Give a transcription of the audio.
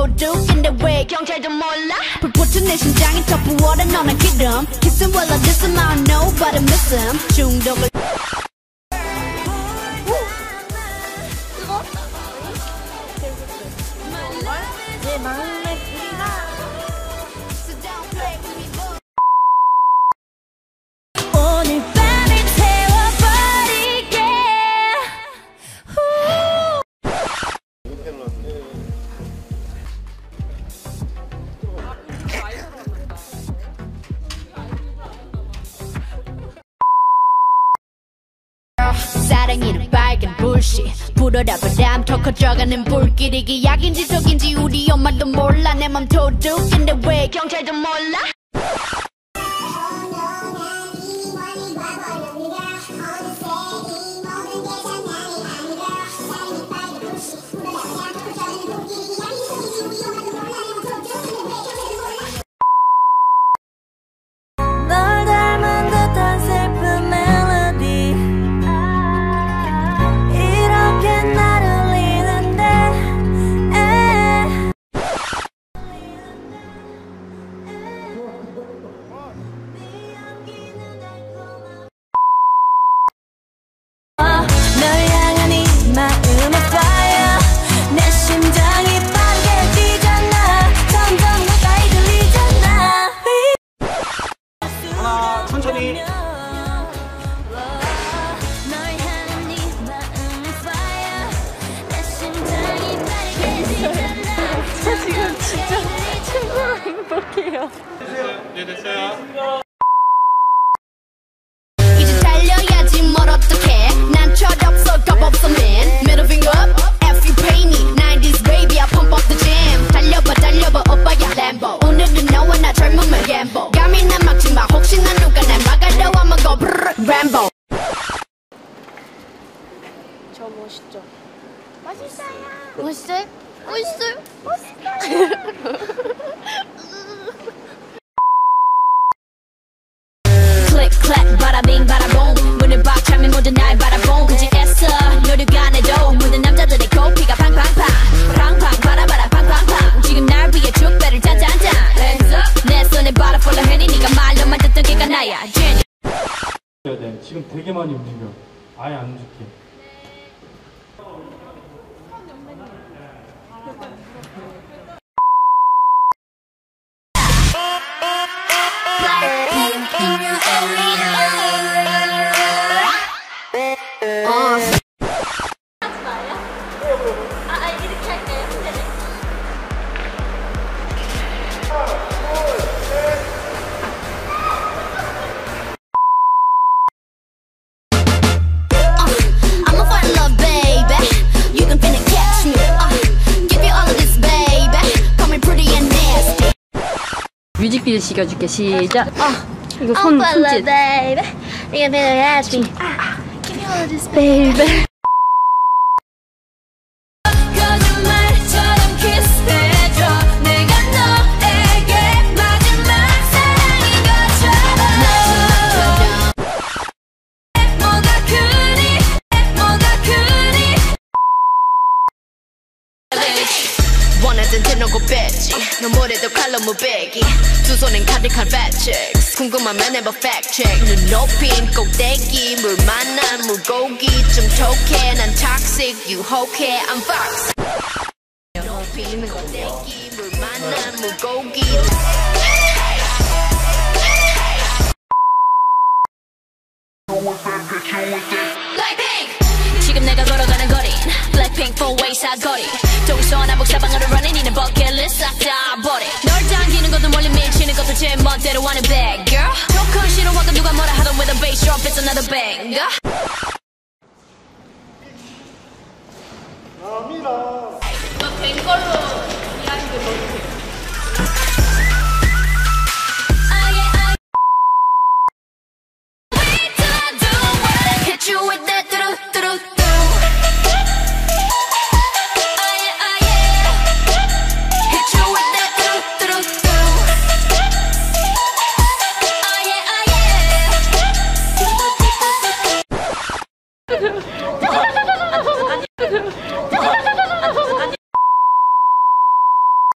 도둑인데 왜 경찰도 몰라 불붙은 내 심장이 더 부어라 너는 기름 Kiss him while I diss him I don't know but I miss him 중독을 사랑이는 빨간 불씨. 불어라 바람 더 커져가는 불길 이게 약인지 독인지 우리 엄마도 몰라. 내 맘 도둑인데 왜 경찰도 몰라 행복해요. 이제 달려야지 뭘 어떡해. 난 철없어 겁없어 man. Middle finger up F you pay me. 90s baby I pump up the jam. 달려봐 달려봐 오빠야 램보 오늘은 너와 나 젊음을 gamble 감히 난 막지마. 혹시나 누가 날 막으려 하면 go brrr Rambo. 저 멋있죠? 멋있어요? 멋있어요? 클릭 클릭 바라빙 바라봉. 문을 박 차면 모두 날 바라봉 굳이 애써 노력 안 해도 모든 남자들의 코피가 팡팡팡. 팡팡 바라바라 팡팡팡. 지금 날 위해 축배를 짠짠짠 Hands up 내 손에 바라 폴라 해니 네가 말로만 듣던 걔가 나야. 지금 되게 많이 움직여. 아예 안 움직여. Black pink in your area. 뮤직비디오 찍어줄게. 시작. 아 이거 손 손짓. baby. you can catch me 거 뺐지. 너무래도 칼로 무배기. 두 손엔 가득한 chicks 궁금하면 해봐 check. 눈 높인 꼭대기 물 만난 물고기. 좀 톡해 난 toxic. 유혹해 I'm fox. 눈 높인 꼭대기 물 만난 물고기. 지금 내가 걸어가는 거린 Blackpink four way 사거리. 동서남북 사방으로 싹다 버리 널 당기는 것도 멀리 미치는 것도 제 멋대로 하는 bad girl. 조금 싫어하고 누가 뭐라 하던 with a bass drop it's another banger. 된 걸로 이해하는 게 너무